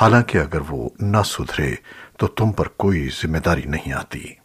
حالانکہ اگر وہ نہ سدھرے تو تم پر کوئی ذمہ داری نہیں آتی۔